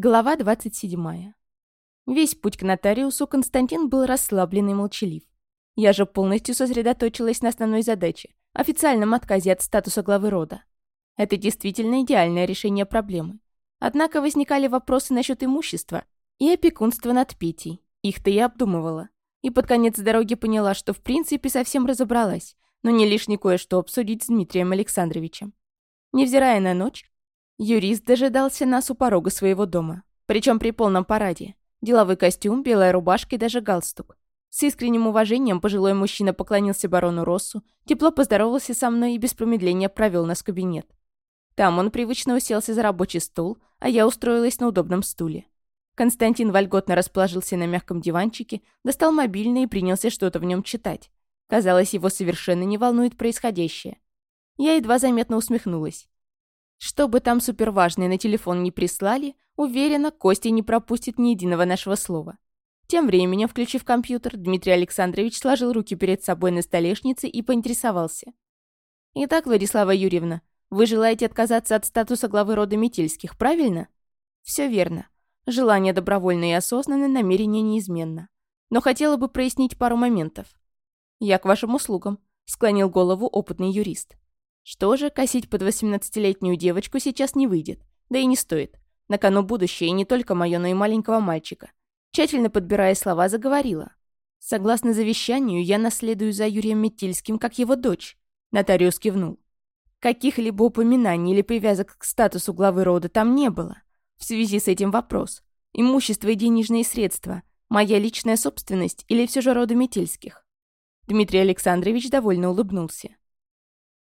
Глава 27. Весь путь к нотариусу Константин был расслаблен и молчалив. Я же полностью сосредоточилась на основной задаче – официальном отказе от статуса главы рода. Это действительно идеальное решение проблемы. Однако возникали вопросы насчет имущества и опекунства над Петей. Их-то я обдумывала. И под конец дороги поняла, что в принципе совсем разобралась, но не лишне кое-что обсудить с Дмитрием Александровичем. Невзирая на ночь, Юрист дожидался нас у порога своего дома. Причем при полном параде. Деловой костюм, белая рубашка и даже галстук. С искренним уважением пожилой мужчина поклонился барону Россу, тепло поздоровался со мной и без промедления провел нас в кабинет. Там он привычно уселся за рабочий стол, а я устроилась на удобном стуле. Константин вольготно расположился на мягком диванчике, достал мобильный и принялся что-то в нем читать. Казалось, его совершенно не волнует происходящее. Я едва заметно усмехнулась. Что бы там суперважное на телефон не прислали, уверена, Костя не пропустит ни единого нашего слова. Тем временем, включив компьютер, Дмитрий Александрович сложил руки перед собой на столешнице и поинтересовался. «Итак, Владислава Юрьевна, вы желаете отказаться от статуса главы рода Метельских, правильно?» «Все верно. Желание добровольное и осознанное, намерение неизменно. Но хотела бы прояснить пару моментов». «Я к вашим услугам», — склонил голову опытный юрист. Что же, косить под 18-летнюю девочку сейчас не выйдет. Да и не стоит. На кону будущее, и не только мое, но и маленького мальчика. Тщательно подбирая слова, заговорила. Согласно завещанию, я наследую за Юрием Метельским, как его дочь. Нотариус кивнул. Каких-либо упоминаний или привязок к статусу главы рода там не было. В связи с этим вопрос. Имущество и денежные средства. Моя личная собственность или все же рода Метельских? Дмитрий Александрович довольно улыбнулся.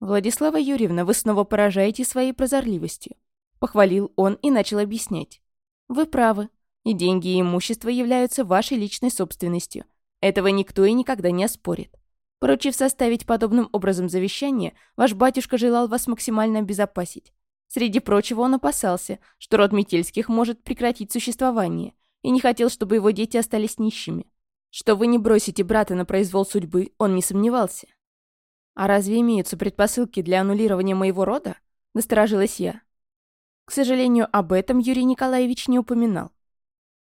«Владислава Юрьевна, вы снова поражаете своей прозорливостью», — похвалил он и начал объяснять. «Вы правы. И деньги, и имущество являются вашей личной собственностью. Этого никто и никогда не оспорит. Поручив составить подобным образом завещание, ваш батюшка желал вас максимально обезопасить. Среди прочего он опасался, что род Метельских может прекратить существование, и не хотел, чтобы его дети остались нищими. Что вы не бросите брата на произвол судьбы, он не сомневался. «А разве имеются предпосылки для аннулирования моего рода?» – насторожилась я. К сожалению, об этом Юрий Николаевич не упоминал.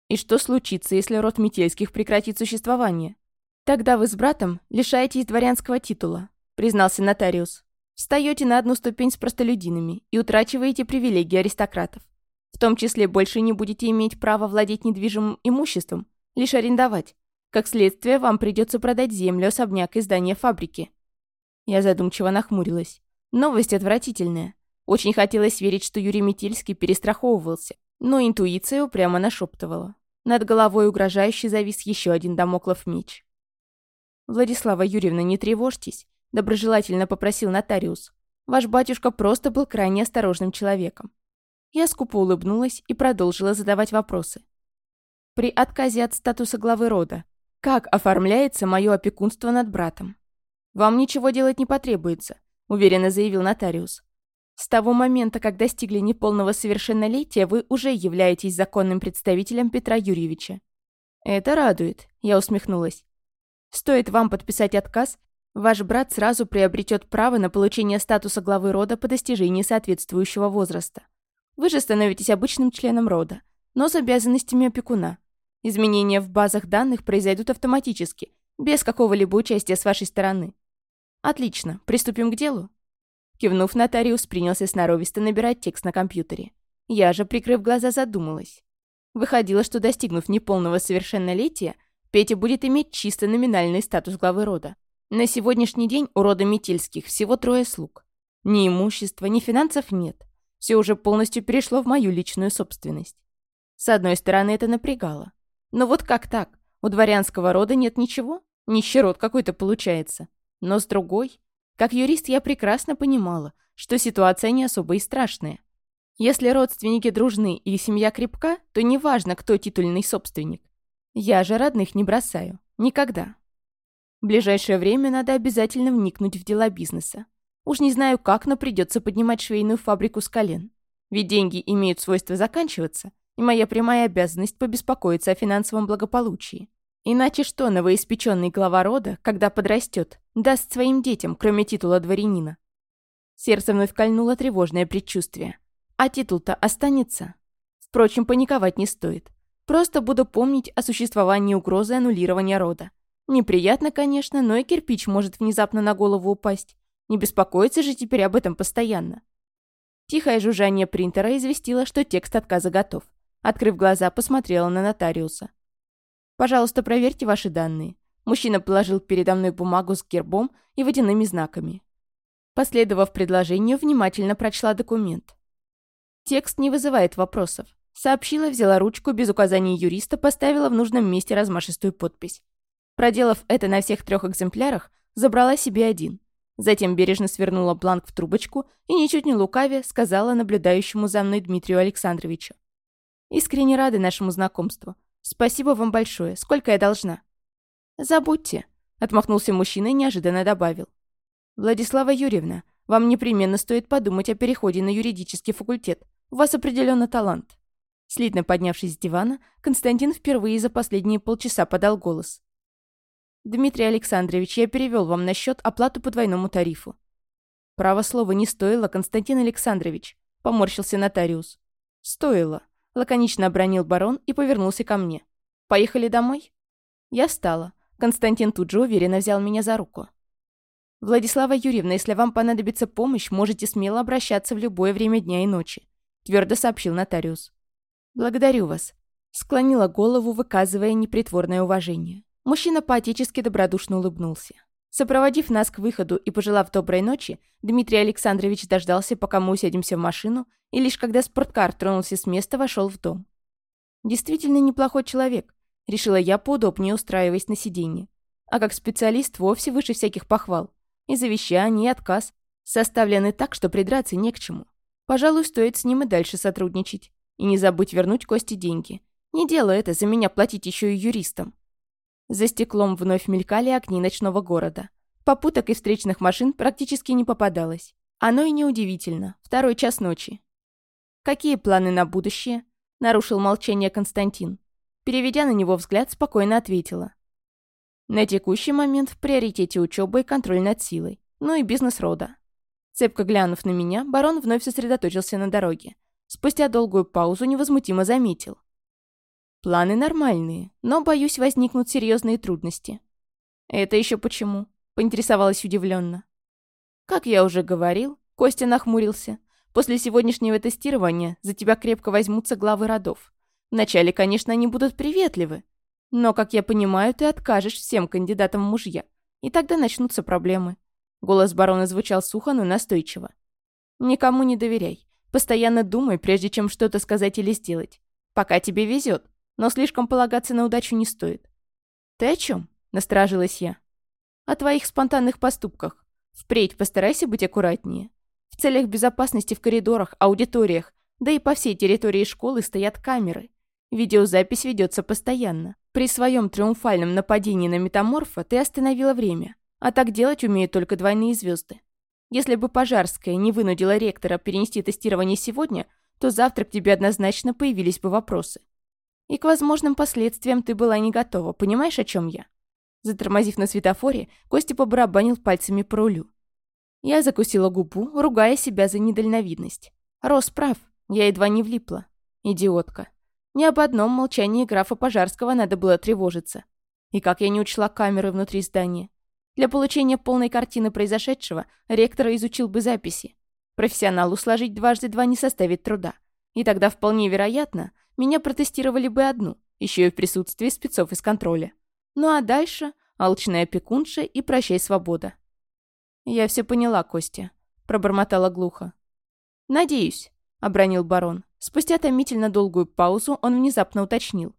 «И что случится, если род Метельских прекратит существование?» «Тогда вы с братом лишаетесь дворянского титула», – признался нотариус. «Встаете на одну ступень с простолюдинами и утрачиваете привилегии аристократов. В том числе больше не будете иметь права владеть недвижимым имуществом, лишь арендовать. Как следствие, вам придется продать землю, особняк и здание фабрики. Я задумчиво нахмурилась. Новость отвратительная. Очень хотелось верить, что Юрий Метельский перестраховывался, но интуиция упрямо нашептывала. Над головой угрожающе завис еще один домоклов меч. «Владислава Юрьевна, не тревожьтесь», — доброжелательно попросил нотариус. «Ваш батюшка просто был крайне осторожным человеком». Я скупо улыбнулась и продолжила задавать вопросы. При отказе от статуса главы рода, как оформляется мое опекунство над братом? «Вам ничего делать не потребуется», — уверенно заявил нотариус. «С того момента, как достигли неполного совершеннолетия, вы уже являетесь законным представителем Петра Юрьевича». «Это радует», — я усмехнулась. «Стоит вам подписать отказ, ваш брат сразу приобретет право на получение статуса главы рода по достижении соответствующего возраста. Вы же становитесь обычным членом рода, но с обязанностями опекуна. Изменения в базах данных произойдут автоматически, без какого-либо участия с вашей стороны. «Отлично, приступим к делу». Кивнув, нотариус принялся сноровисто набирать текст на компьютере. Я же, прикрыв глаза, задумалась. Выходило, что достигнув неполного совершеннолетия, Петя будет иметь чисто номинальный статус главы рода. На сегодняшний день у рода Метельских всего трое слуг. Ни имущества, ни финансов нет. Все уже полностью перешло в мою личную собственность. С одной стороны, это напрягало. Но вот как так? У дворянского рода нет ничего? Нищерод какой-то получается. Но с другой, как юрист я прекрасно понимала, что ситуация не особо и страшная. Если родственники дружны и семья крепка, то неважно, кто титульный собственник. Я же родных не бросаю. Никогда. В ближайшее время надо обязательно вникнуть в дела бизнеса. Уж не знаю как, но придется поднимать швейную фабрику с колен. Ведь деньги имеют свойство заканчиваться, и моя прямая обязанность побеспокоиться о финансовом благополучии. Иначе что новоиспеченный глава рода, когда подрастет, даст своим детям, кроме титула дворянина? Сердце вновь кольнуло тревожное предчувствие. А титул-то останется? Впрочем, паниковать не стоит. Просто буду помнить о существовании угрозы аннулирования рода. Неприятно, конечно, но и кирпич может внезапно на голову упасть. Не беспокоиться же теперь об этом постоянно. Тихое жужжание принтера известило, что текст отказа готов. Открыв глаза, посмотрела на нотариуса. «Пожалуйста, проверьте ваши данные». Мужчина положил передо мной бумагу с гербом и водяными знаками. Последовав предложению, внимательно прочла документ. Текст не вызывает вопросов. Сообщила, взяла ручку, без указаний юриста поставила в нужном месте размашистую подпись. Проделав это на всех трех экземплярах, забрала себе один. Затем бережно свернула бланк в трубочку и, ничуть не лукавя, сказала наблюдающему за мной Дмитрию Александровичу. «Искренне рады нашему знакомству. Спасибо вам большое. Сколько я должна?» «Забудьте», — отмахнулся мужчина и неожиданно добавил. «Владислава Юрьевна, вам непременно стоит подумать о переходе на юридический факультет. У вас определенно талант». Слитно поднявшись с дивана, Константин впервые за последние полчаса подал голос. «Дмитрий Александрович, я перевел вам на счет оплату по двойному тарифу». «Право слова не стоило, Константин Александрович», — поморщился нотариус. «Стоило», — лаконично обронил барон и повернулся ко мне. «Поехали домой?» Я встала. Константин тут же уверенно взял меня за руку. «Владислава Юрьевна, если вам понадобится помощь, можете смело обращаться в любое время дня и ночи», — твердо сообщил нотариус. «Благодарю вас», — склонила голову, выказывая непритворное уважение. Мужчина поотечески добродушно улыбнулся. Сопроводив нас к выходу и пожелав доброй ночи, Дмитрий Александрович дождался, пока мы усядемся в машину, и лишь когда спорткар тронулся с места, вошел в дом. Действительно неплохой человек, решила я, поудобнее устраиваясь на сиденье. А как специалист вовсе выше всяких похвал. И завещание, и отказ составлены так, что придраться не к чему. Пожалуй, стоит с ним и дальше сотрудничать. И не забыть вернуть Косте деньги. Не дело это за меня платить еще и юристам. За стеклом вновь мелькали огни ночного города. Попуток и встречных машин практически не попадалось. Оно и неудивительно. Второй час ночи. «Какие планы на будущее?» — нарушил молчание Константин. Переведя на него взгляд, спокойно ответила. «На текущий момент в приоритете учеба и контроль над силой. Ну и бизнес рода». Цепко глянув на меня, барон вновь сосредоточился на дороге. Спустя долгую паузу невозмутимо заметил. Планы нормальные, но, боюсь, возникнут серьезные трудности. Это еще почему? Поинтересовалась удивленно. Как я уже говорил, Костя нахмурился. После сегодняшнего тестирования за тебя крепко возьмутся главы родов. Вначале, конечно, они будут приветливы. Но, как я понимаю, ты откажешь всем кандидатам в мужья. И тогда начнутся проблемы. Голос барона звучал сухо, но настойчиво. Никому не доверяй. Постоянно думай, прежде чем что-то сказать или сделать. Пока тебе везет, но слишком полагаться на удачу не стоит. Ты о чем? Насторожилась я. О твоих спонтанных поступках. Впредь постарайся быть аккуратнее. В целях безопасности в коридорах, аудиториях, да и по всей территории школы стоят камеры. Видеозапись ведется постоянно. При своем триумфальном нападении на метаморфа ты остановила время. А так делать умеют только двойные звезды. Если бы Пожарская не вынудила ректора перенести тестирование сегодня, то завтра к тебе однозначно появились бы вопросы. И к возможным последствиям ты была не готова, понимаешь, о чем я? Затормозив на светофоре, Костя побарабанил пальцами по рулю. Я закусила губу, ругая себя за недальновидность. Рос прав, я едва не влипла. Идиотка. Ни об одном молчании графа Пожарского надо было тревожиться. И как я не учла камеры внутри здания. Для получения полной картины произошедшего ректор изучил бы записи. Профессионалу сложить дважды два не составит труда. И тогда вполне вероятно, меня протестировали бы одну, еще и в присутствии спецов из контроля. Ну а дальше алчная опекунша и прощай свобода. «Я все поняла, Костя», — пробормотала глухо. «Надеюсь», — обронил барон. Спустя томительно долгую паузу он внезапно уточнил.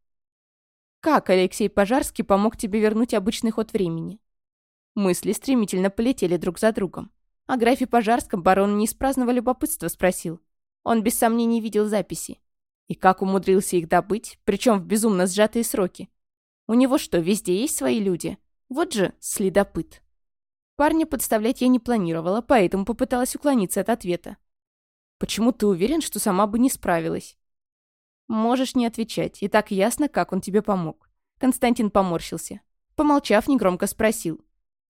«Как Алексей Пожарский помог тебе вернуть обычный ход времени?» Мысли стремительно полетели друг за другом. О графе Пожарском барон не из праздного любопытства спросил. Он без сомнений видел записи. И как умудрился их добыть, причем в безумно сжатые сроки. У него что, везде есть свои люди? Вот же следопыт. Парня подставлять я не планировала, поэтому попыталась уклониться от ответа. «Почему ты уверен, что сама бы не справилась?» «Можешь не отвечать, и так ясно, как он тебе помог». Константин поморщился. Помолчав, негромко спросил.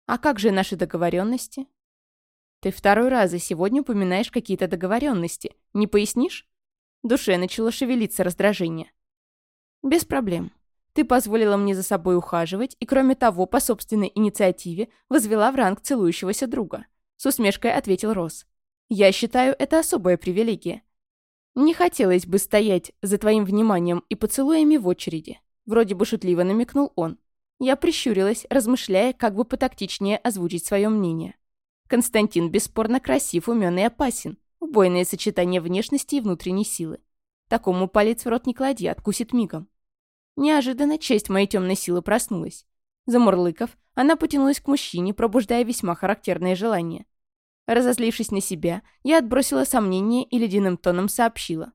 «А как же наши договоренности?» «Ты второй раз за сегодня упоминаешь какие-то договоренности. Не пояснишь?» Душе начало шевелиться раздражение. «Без проблем. Ты позволила мне за собой ухаживать и, кроме того, по собственной инициативе возвела в ранг целующегося друга», — с усмешкой ответил Рос. «Я считаю, это особая привилегия. Не хотелось бы стоять за твоим вниманием и поцелуями в очереди», — вроде бы шутливо намекнул он. Я прищурилась, размышляя, как бы потактичнее озвучить свое мнение. Константин бесспорно красив, умен и опасен. Убойное сочетание внешности и внутренней силы. Такому палец в рот не клади, откусит мигом. Неожиданно честь моей темной силы проснулась. Замурлыков, она потянулась к мужчине, пробуждая весьма характерное желание. Разозлившись на себя, я отбросила сомнения и ледяным тоном сообщила.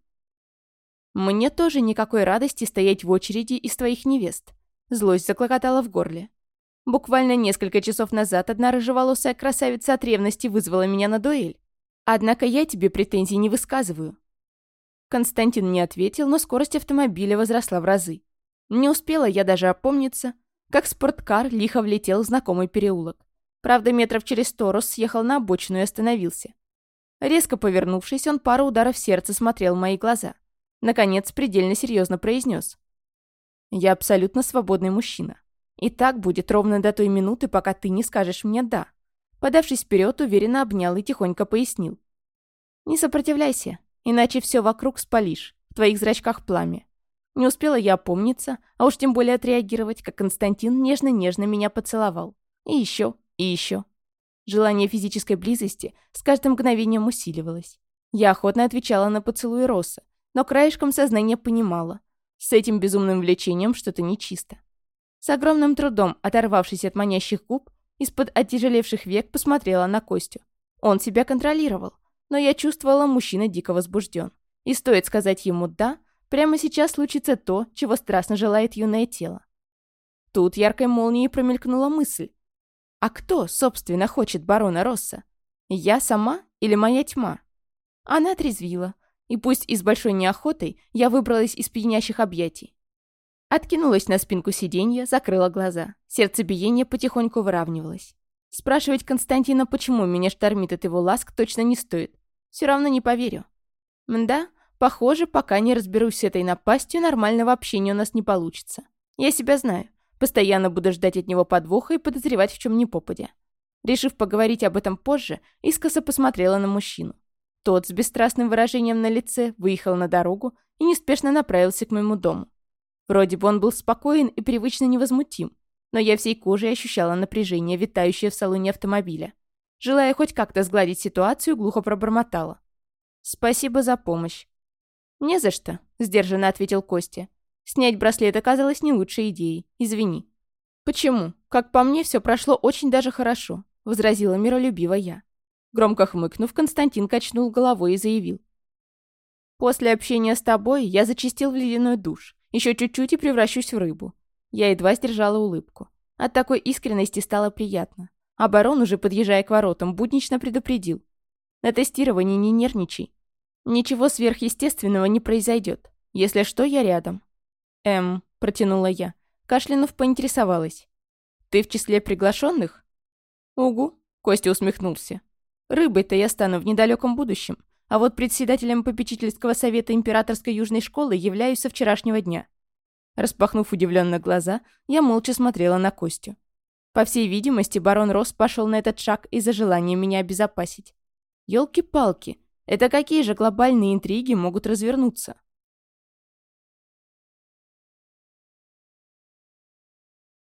«Мне тоже никакой радости стоять в очереди из твоих невест. Злость заклокотала в горле. Буквально несколько часов назад одна рыжеволосая красавица от ревности вызвала меня на дуэль. Однако я тебе претензий не высказываю. Константин не ответил, но скорость автомобиля возросла в разы. Не успела я даже опомниться, как спорткар лихо влетел в знакомый переулок. Правда, метров через сто Рос съехал на обочину и остановился. Резко повернувшись, он пару ударов сердца смотрел в мои глаза. Наконец, предельно серьезно произнес. Я абсолютно свободный мужчина. И так будет ровно до той минуты, пока ты не скажешь мне «да». Подавшись вперед, уверенно обнял и тихонько пояснил. «Не сопротивляйся, иначе все вокруг спалишь, в твоих зрачках пламя». Не успела я опомниться, а уж тем более отреагировать, как Константин нежно-нежно меня поцеловал. И еще, и еще. Желание физической близости с каждым мгновением усиливалось. Я охотно отвечала на поцелуи Росса, но краешком сознания понимала, с этим безумным влечением что-то нечисто. С огромным трудом, оторвавшись от манящих губ, из-под оттяжелевших век посмотрела на Костю. Он себя контролировал, но я чувствовала, мужчина дико возбужден. И стоит сказать ему «да», прямо сейчас случится то, чего страстно желает юное тело. Тут яркой молнией промелькнула мысль. А кто, собственно, хочет барона Росса? Я сама или моя тьма? Она отрезвила, и пусть и с большой неохотой, я выбралась из пьянящих объятий. Откинулась на спинку сиденья, закрыла глаза. Сердцебиение потихоньку выравнивалось. Спрашивать Константина, почему меня штормит от его ласк, точно не стоит. Все равно не поверю. Мда, похоже, пока не разберусь с этой напастью, нормального общения у нас не получится. Я себя знаю. Постоянно буду ждать от него подвоха и подозревать в чем ни попадя. Решив поговорить об этом позже, искоса посмотрела на мужчину. Тот с бесстрастным выражением на лице выехал на дорогу и неспешно направился к моему дому. Вроде бы он был спокоен и привычно невозмутим, но я всей кожей ощущала напряжение, витающее в салоне автомобиля. Желая хоть как-то сгладить ситуацию, глухо пробормотала. «Спасибо за помощь». «Не за что», — сдержанно ответил Костя. «Снять браслет оказалось не лучшей идеей. Извини». «Почему? Как по мне, все прошло очень даже хорошо», — возразила миролюбиво я. Громко хмыкнув, Константин качнул головой и заявил. «После общения с тобой я зачистил в ледяной душ. Еще чуть-чуть и превращусь в рыбу». Я едва сдержала улыбку. От такой искренности стало приятно. А барон, уже подъезжая к воротам, буднично предупредил. «На тестировании не нервничай. Ничего сверхъестественного не произойдет. Если что, я рядом». «Эм», — протянула я. Кашлянув поинтересовалась. «Ты в числе приглашенных?» «Угу», — Костя усмехнулся. Рыбой-то я стану в недалеком будущем, а вот председателем попечительского совета императорской южной школы являюсь со вчерашнего дня. Распахнув удивленно глаза, я молча смотрела на Костю. По всей видимости, барон Росс пошел на этот шаг из-за желания меня обезопасить. Ёлки-палки, это какие же глобальные интриги могут развернуться?